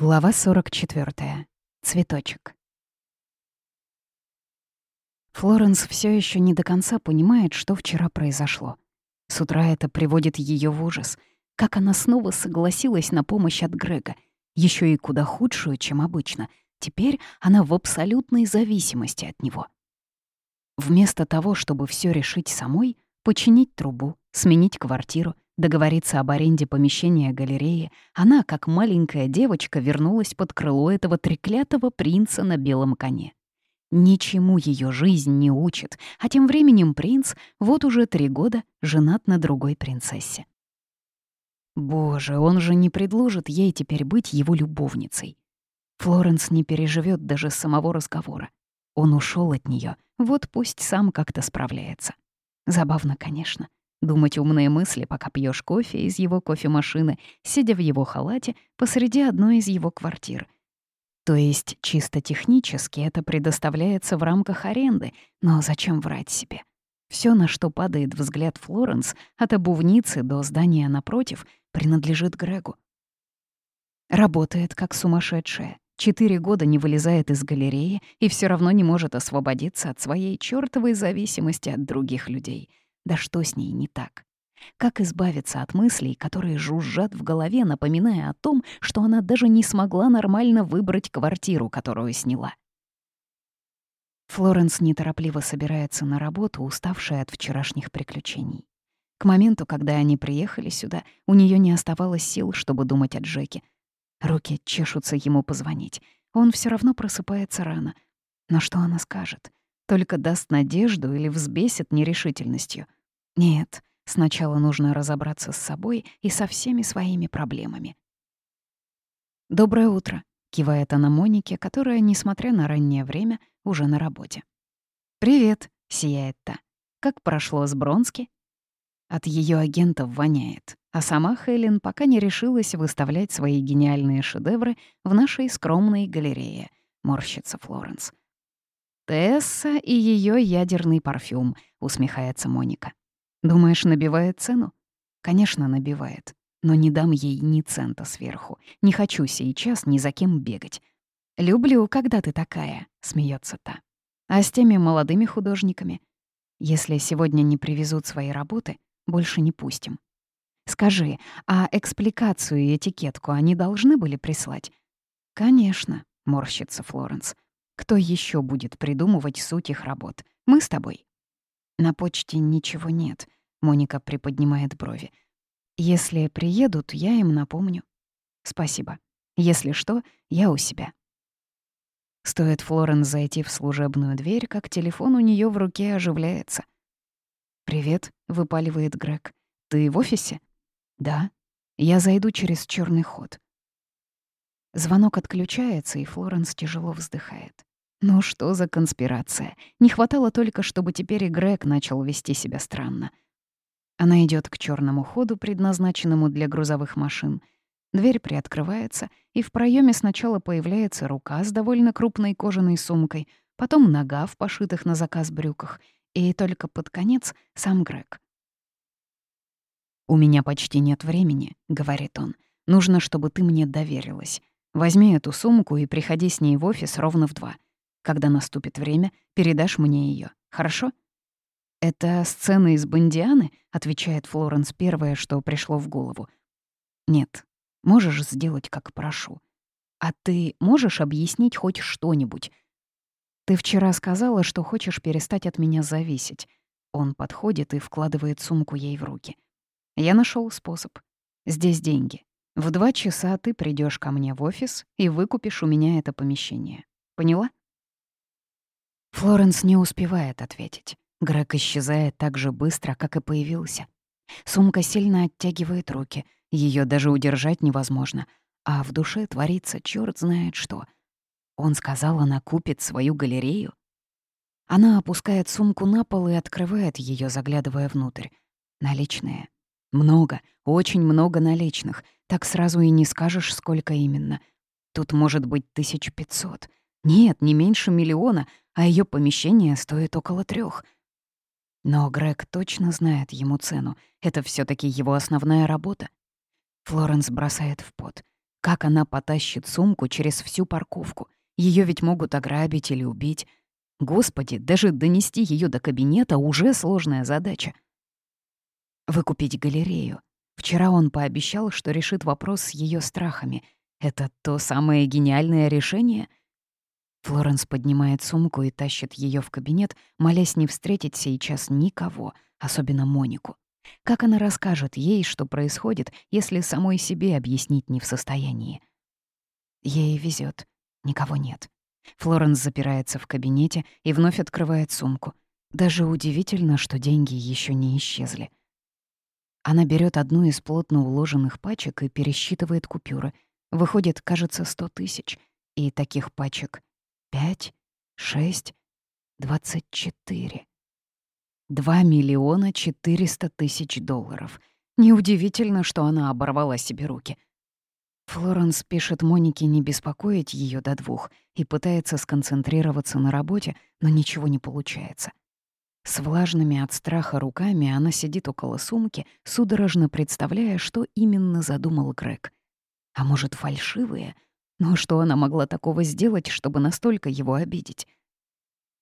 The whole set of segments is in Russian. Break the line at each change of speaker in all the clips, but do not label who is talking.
Глава 44. Цветочек. Флоренс все еще не до конца понимает, что вчера произошло. С утра это приводит ее в ужас. Как она снова согласилась на помощь от Грега, еще и куда худшую, чем обычно. Теперь она в абсолютной зависимости от него. Вместо того, чтобы все решить самой, починить трубу, сменить квартиру — договориться об аренде помещения галереи, она, как маленькая девочка, вернулась под крыло этого треклятого принца на белом коне. Ничему ее жизнь не учит, а тем временем принц вот уже три года женат на другой принцессе. Боже, он же не предложит ей теперь быть его любовницей. Флоренс не переживет даже самого разговора. Он ушел от нее, вот пусть сам как-то справляется. Забавно, конечно. Думать умные мысли, пока пьешь кофе из его кофемашины, сидя в его халате посреди одной из его квартир. То есть чисто технически это предоставляется в рамках аренды, но зачем врать себе? Все, на что падает взгляд Флоренс, от обувницы до здания напротив, принадлежит Грегу. Работает как сумасшедшая. Четыре года не вылезает из галереи и все равно не может освободиться от своей чертовой зависимости от других людей — да что с ней не так? Как избавиться от мыслей, которые жужжат в голове, напоминая о том, что она даже не смогла нормально выбрать квартиру, которую сняла? Флоренс неторопливо собирается на работу, уставшая от вчерашних приключений. К моменту, когда они приехали сюда, у нее не оставалось сил, чтобы думать о Джеке. Руки чешутся ему позвонить. Он все равно просыпается рано. Но что она скажет? Только даст надежду или взбесит нерешительностью — нет, сначала нужно разобраться с собой и со всеми своими проблемами. «Доброе утро», — кивает она Монике, которая, несмотря на раннее время, уже на работе. «Привет», — сияет та. «Как прошло с Бронски?» От ее агентов воняет, а сама Хелен пока не решилась выставлять свои гениальные шедевры в нашей скромной галерее, морщится Флоренс. «Тесса и ее ядерный парфюм», — усмехается Моника. Думаешь, набивает цену? Конечно, набивает. Но не дам ей ни цента сверху. Не хочу сейчас ни за кем бегать. «Люблю, когда ты такая», — смеется та. «А с теми молодыми художниками? Если сегодня не привезут свои работы, больше не пустим. Скажи, а экспликацию и этикетку они должны были прислать?» «Конечно», — морщится Флоренс. «Кто еще будет придумывать суть их работ? Мы с тобой». На почте ничего нет. Моника приподнимает брови. Если приедут, я им напомню. Спасибо. Если что, я у себя. Стоит Флорен зайти в служебную дверь, как телефон у нее в руке оживляется. «Привет», — выпаливает Грег. «Ты в офисе?» «Да. Я зайду через черный ход». Звонок отключается, и Флоренс тяжело вздыхает. Ну что за конспирация? Не хватало только, чтобы теперь и Грег начал вести себя странно. Она идет к черному ходу, предназначенному для грузовых машин. Дверь приоткрывается, и в проеме сначала появляется рука с довольно крупной кожаной сумкой, потом нога в пошитых на заказ брюках, и только под конец сам Грег. «У меня почти нет времени», — говорит он. «Нужно, чтобы ты мне доверилась. Возьми эту сумку и приходи с ней в офис ровно в два. Когда наступит время, передашь мне ее, хорошо?» «Это сцена из Бондианы?» — отвечает Флоренс первое, что пришло в голову. «Нет, можешь сделать, как прошу. А ты можешь объяснить хоть что-нибудь? Ты вчера сказала, что хочешь перестать от меня зависеть». Он подходит и вкладывает сумку ей в руки. «Я нашел способ. Здесь деньги. В два часа ты придешь ко мне в офис и выкупишь у меня это помещение. Поняла?» Флоренс не успевает ответить. Грег исчезает так же быстро, как и появился. Сумка сильно оттягивает руки, ее даже удержать невозможно, а в душе творится черт знает что. Он сказал, она купит свою галерею. Она опускает сумку на пол и открывает ее, заглядывая внутрь. Наличные. Много, очень много наличных. Так сразу и не скажешь, сколько именно. Тут может быть тысяч пятьсот. Нет, не меньше миллиона, а ее помещение стоит около трех. Но Грег точно знает ему цену. Это все таки его основная работа. Флоренс бросает в пот. Как она потащит сумку через всю парковку? Ее ведь могут ограбить или убить. Господи, даже донести ее до кабинета уже сложная задача. Выкупить галерею. Вчера он пообещал, что решит вопрос с ее страхами. Это то самое гениальное решение? Флоренс поднимает сумку и тащит ее в кабинет, молясь не встретить сейчас никого, особенно Монику. Как она расскажет ей, что происходит, если самой себе объяснить не в состоянии? Ей везет, никого нет. Флоренс запирается в кабинете и вновь открывает сумку. Даже удивительно, что деньги еще не исчезли. Она берет одну из плотно уложенных пачек и пересчитывает купюры. Выходит, кажется, сто тысяч. И таких пачек пять, шесть, двадцать четыре. Два миллиона четыреста тысяч долларов. Неудивительно, что она оборвала себе руки. Флоренс пишет Монике не беспокоить ее до двух и пытается сконцентрироваться на работе, но ничего не получается. С влажными от страха руками она сидит около сумки, судорожно представляя, что именно задумал Грег. А может, фальшивые? Но что она могла такого сделать, чтобы настолько его обидеть?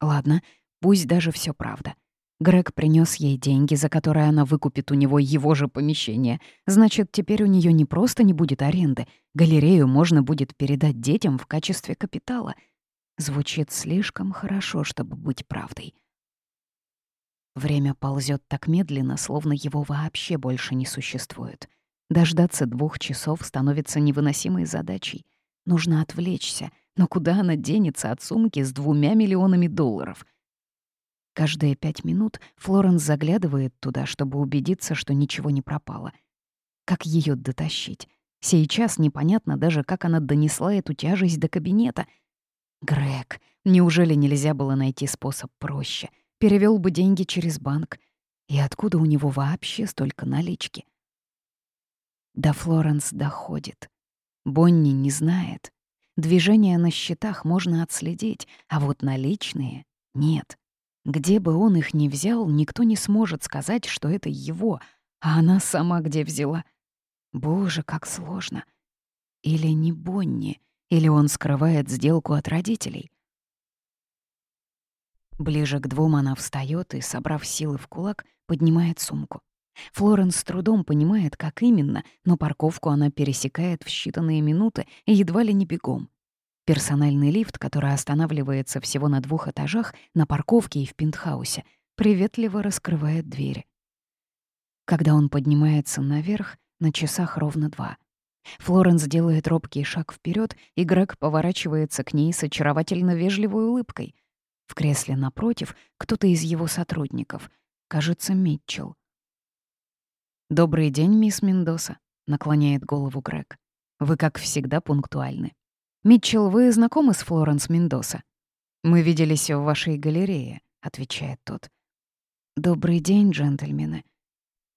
Ладно, пусть даже все правда. Грег принес ей деньги, за которые она выкупит у него его же помещение. Значит, теперь у нее не просто не будет аренды, галерею можно будет передать детям в качестве капитала. Звучит слишком хорошо, чтобы быть правдой. Время ползет так медленно, словно его вообще больше не существует. Дождаться двух часов становится невыносимой задачей. Нужно отвлечься, но куда она денется от сумки с двумя миллионами долларов? Каждые пять минут Флоренс заглядывает туда, чтобы убедиться, что ничего не пропало. Как ее дотащить? Сейчас непонятно даже, как она донесла эту тяжесть до кабинета. Грег, неужели нельзя было найти способ проще — перевел бы деньги через банк. И откуда у него вообще столько налички? До Флоренс доходит. Бонни не знает. Движения на счетах можно отследить, а вот наличные — нет. Где бы он их ни взял, никто не сможет сказать, что это его, а она сама где взяла. Боже, как сложно. Или не Бонни, или он скрывает сделку от родителей. Ближе к двум она встает и, собрав силы в кулак, поднимает сумку. Флоренс с трудом понимает, как именно, но парковку она пересекает в считанные минуты и едва ли не бегом. Персональный лифт, который останавливается всего на двух этажах, на парковке и в пентхаусе, приветливо раскрывает двери. Когда он поднимается наверх, на часах ровно два. Флоренс делает робкий шаг вперед, и Грег поворачивается к ней с очаровательно вежливой улыбкой. В кресле напротив кто-то из его сотрудников. Кажется, Митчелл. «Добрый день, мисс Мендоса», — наклоняет голову Грег. «Вы, как всегда, пунктуальны. Митчелл, вы знакомы с Флоренс Мендоса?» «Мы виделись в вашей галерее», — отвечает тот. «Добрый день, джентльмены.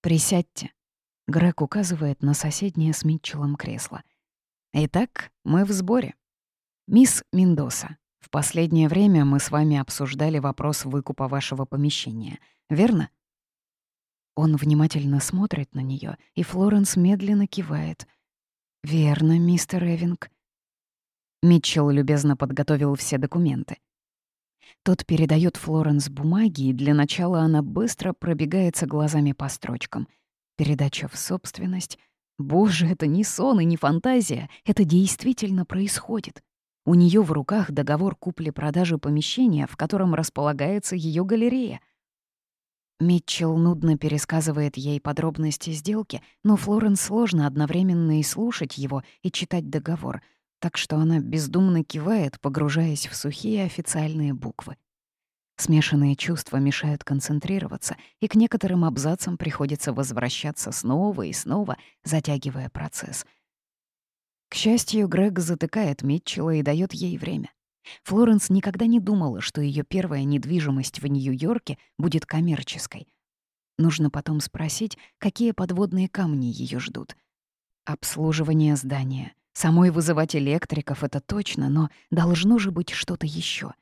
Присядьте». Грег указывает на соседнее с Митчеллом кресло. «Итак, мы в сборе. Мисс Мендоса, в последнее время мы с вами обсуждали вопрос выкупа вашего помещения, верно? Он внимательно смотрит на нее, и Флоренс медленно кивает. «Верно, мистер Эвинг». Митчелл любезно подготовил все документы. Тот передает Флоренс бумаги, и для начала она быстро пробегается глазами по строчкам. Передача в собственность. Боже, это не сон и не фантазия, это действительно происходит. У нее в руках договор купли-продажи помещения, в котором располагается ее галерея. Митчелл нудно пересказывает ей подробности сделки, но Флоренс сложно одновременно и слушать его, и читать договор, так что она бездумно кивает, погружаясь в сухие официальные буквы. Смешанные чувства мешают концентрироваться, и к некоторым абзацам приходится возвращаться снова и снова, затягивая процесс — к счастью, Грег затыкает Митчелла и дает ей время. Флоренс никогда не думала, что ее первая недвижимость в Нью-Йорке будет коммерческой. Нужно потом спросить, какие подводные камни ее ждут. Обслуживание здания. Самой вызывать электриков — это точно, но должно же быть что-то еще.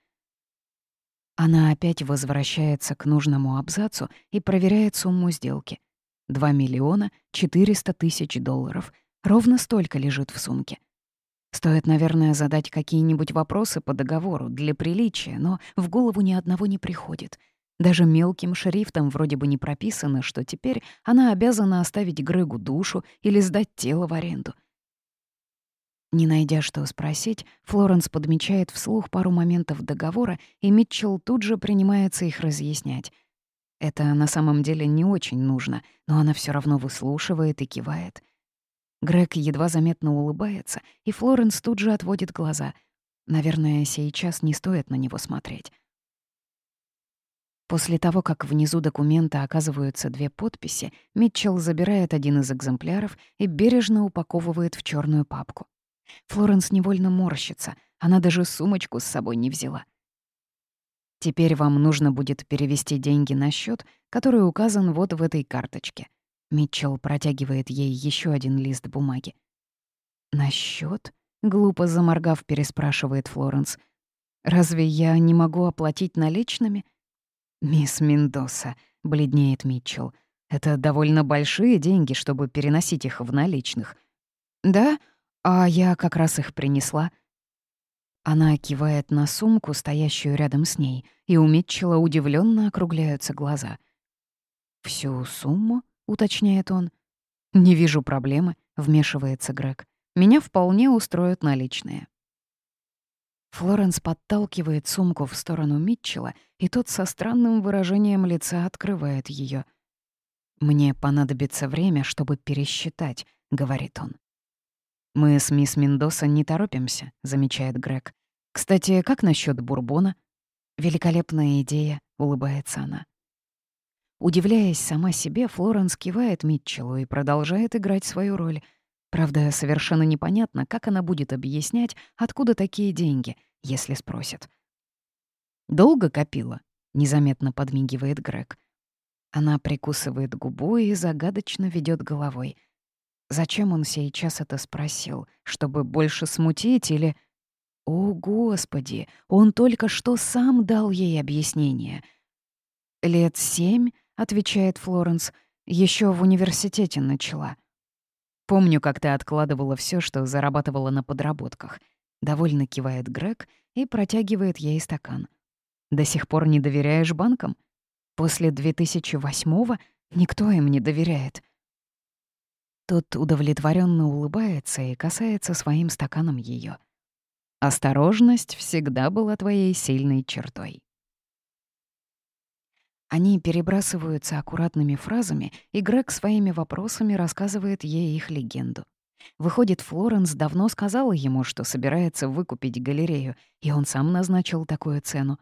Она опять возвращается к нужному абзацу и проверяет сумму сделки. 2 миллиона 400 тысяч долларов — Ровно столько лежит в сумке. Стоит, наверное, задать какие-нибудь вопросы по договору для приличия, но в голову ни одного не приходит. Даже мелким шрифтом вроде бы не прописано, что теперь она обязана оставить Грегу душу или сдать тело в аренду. Не найдя что спросить, Флоренс подмечает вслух пару моментов договора, и Митчелл тут же принимается их разъяснять. Это на самом деле не очень нужно, но она все равно выслушивает и кивает. Грег едва заметно улыбается, и Флоренс тут же отводит глаза. Наверное, сейчас не стоит на него смотреть. После того, как внизу документа оказываются две подписи, Митчелл забирает один из экземпляров и бережно упаковывает в черную папку. Флоренс невольно морщится, она даже сумочку с собой не взяла. Теперь вам нужно будет перевести деньги на счет, который указан вот в этой карточке. Митчелл протягивает ей еще один лист бумаги. «На счет? глупо заморгав, переспрашивает Флоренс. «Разве я не могу оплатить наличными?» «Мисс Мендоса», — бледнеет Митчелл, — «это довольно большие деньги, чтобы переносить их в наличных». «Да? А я как раз их принесла». Она кивает на сумку, стоящую рядом с ней, и у Митчелла удивленно округляются глаза. «Всю сумму?» — уточняет он. «Не вижу проблемы», — вмешивается Грег. «Меня вполне устроят наличные». Флоренс подталкивает сумку в сторону Митчелла, и тот со странным выражением лица открывает ее. «Мне понадобится время, чтобы пересчитать», — говорит он. «Мы с мисс Мендоса не торопимся», — замечает Грег. «Кстати, как насчет бурбона?» «Великолепная идея», — улыбается она. Удивляясь сама себе, Флоренс кивает Митчеллу и продолжает играть свою роль. Правда, совершенно непонятно, как она будет объяснять, откуда такие деньги, если спросят. «Долго копила?» — незаметно подмигивает Грег. Она прикусывает губу и загадочно ведет головой — Зачем он сейчас это спросил? Чтобы больше смутить или... О, Господи, он только что сам дал ей объяснение. «Лет семь», — отвечает Флоренс, — еще в университете начала. Помню, как ты откладывала все, что зарабатывала на подработках. Довольно кивает Грег и протягивает ей стакан. До сих пор не доверяешь банкам? После 2008-го никто им не доверяет. Тот удовлетворенно улыбается и касается своим стаканом ее. Осторожность всегда была твоей сильной чертой. Они перебрасываются аккуратными фразами, и Грег своими вопросами рассказывает ей их легенду. Выходит, Флоренс давно сказала ему, что собирается выкупить галерею, и он сам назначил такую цену.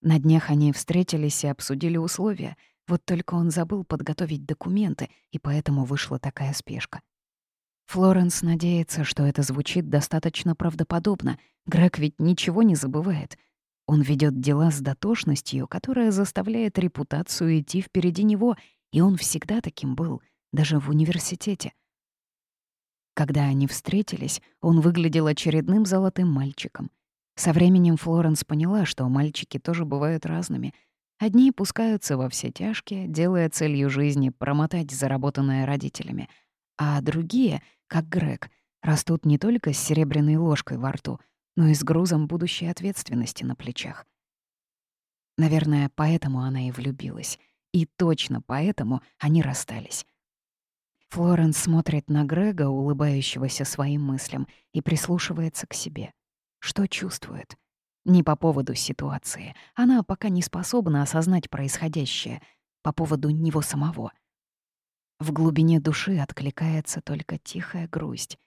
На днях они встретились и обсудили условия — вот только он забыл подготовить документы, и поэтому вышла такая спешка. Флоренс надеется, что это звучит достаточно правдоподобно. Грег ведь ничего не забывает. Он ведет дела с дотошностью, которая заставляет репутацию идти впереди него, и он всегда таким был, даже в университете. Когда они встретились, он выглядел очередным золотым мальчиком. Со временем Флоренс поняла, что мальчики тоже бывают разными — Одни пускаются во все тяжкие, делая целью жизни промотать заработанное родителями, а другие, как Грег, растут не только с серебряной ложкой во рту, но и с грузом будущей ответственности на плечах. Наверное, поэтому она и влюбилась. И точно поэтому они расстались. Флоренс смотрит на Грега, улыбающегося своим мыслям, и прислушивается к себе. Что чувствует? Не по поводу ситуации. Она пока не способна осознать происходящее. По поводу него самого. В глубине души откликается только тихая грусть.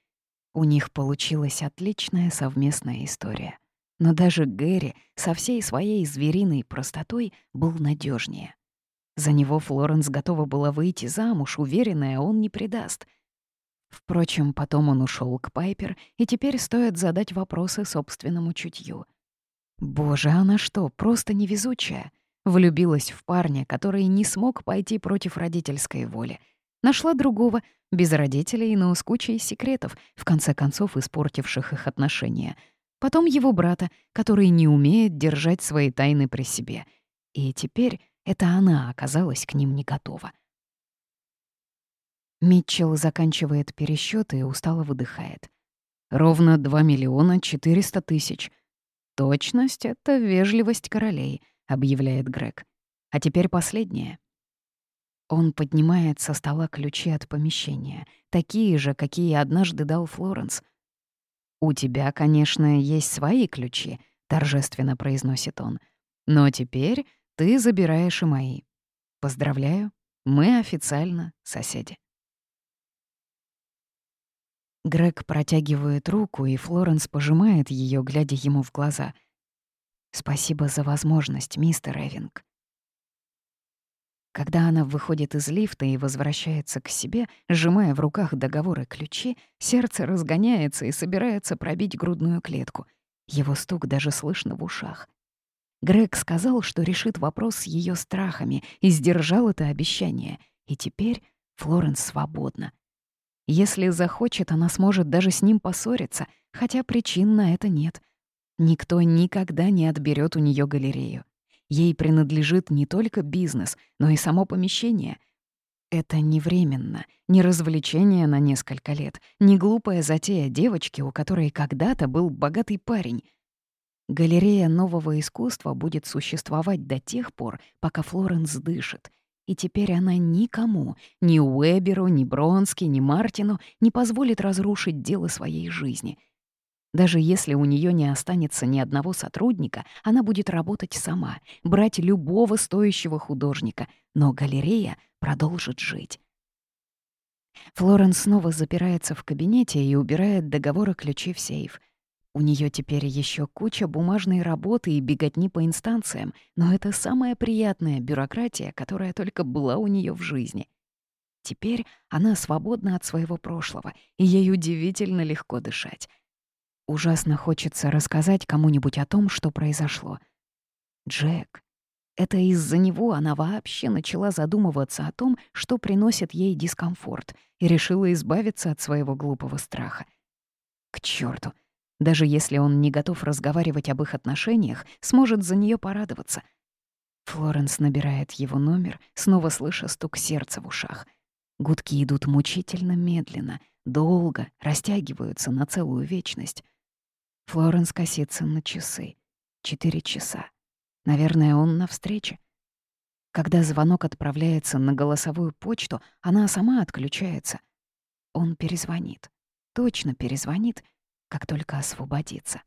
У них получилась отличная совместная история. Но даже Гэри со всей своей звериной простотой был надежнее. За него Флоренс готова была выйти замуж, уверенная, он не предаст. Впрочем, потом он ушел к Пайпер, и теперь стоит задать вопросы собственному чутью. Боже, она что, просто невезучая? Влюбилась в парня, который не смог пойти против родительской воли. Нашла другого, без родителей, но с кучей секретов, в конце концов испортивших их отношения. Потом его брата, который не умеет держать свои тайны при себе. И теперь это она оказалась к ним не готова. Митчелл заканчивает пересчёт и устало выдыхает. Ровно 2 миллиона 400 тысяч. Точность — это вежливость королей, объявляет Грег. А теперь последнее. Он поднимает со стола ключи от помещения, такие же, какие однажды дал Флоренс. «У тебя, конечно, есть свои ключи», — торжественно произносит он. «Но теперь ты забираешь и мои. Поздравляю, мы официально соседи». Грег протягивает руку, и Флоренс пожимает ее, глядя ему в глаза. «Спасибо за возможность, мистер Эвинг». Когда она выходит из лифта и возвращается к себе, сжимая в руках договоры ключи, сердце разгоняется и собирается пробить грудную клетку. Его стук даже слышно в ушах. Грег сказал, что решит вопрос с ее страхами и сдержал это обещание. И теперь Флоренс свободна. Если захочет, она сможет даже с ним поссориться, хотя причин на это нет. Никто никогда не отберет у нее галерею. Ей принадлежит не только бизнес, но и само помещение. Это не временно, не развлечение на несколько лет, не глупая затея девочки, у которой когда-то был богатый парень. Галерея нового искусства будет существовать до тех пор, пока Флоренс дышит. И теперь она никому, ни Уэберу, ни Бронски, ни Мартину не позволит разрушить дело своей жизни — даже если у нее не останется ни одного сотрудника, она будет работать сама, брать любого стоящего художника, но галерея продолжит жить. Флоренс снова запирается в кабинете и убирает договоры ключи в сейф. У нее теперь еще куча бумажной работы и беготни по инстанциям, но это самая приятная бюрократия, которая только была у нее в жизни. Теперь она свободна от своего прошлого, и ей удивительно легко дышать. Ужасно хочется рассказать кому-нибудь о том, что произошло. Джек. Это из-за него она вообще начала задумываться о том, что приносит ей дискомфорт, и решила избавиться от своего глупого страха. К черту! Даже если он не готов разговаривать об их отношениях, сможет за нее порадоваться. Флоренс набирает его номер, снова слыша стук сердца в ушах. Гудки идут мучительно медленно, долго, растягиваются на целую вечность. Флоренс косится на часы. Четыре часа. Наверное, он на встрече. Когда звонок отправляется на голосовую почту, она сама отключается. Он перезвонит. Точно перезвонит, как только освободится.